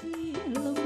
feel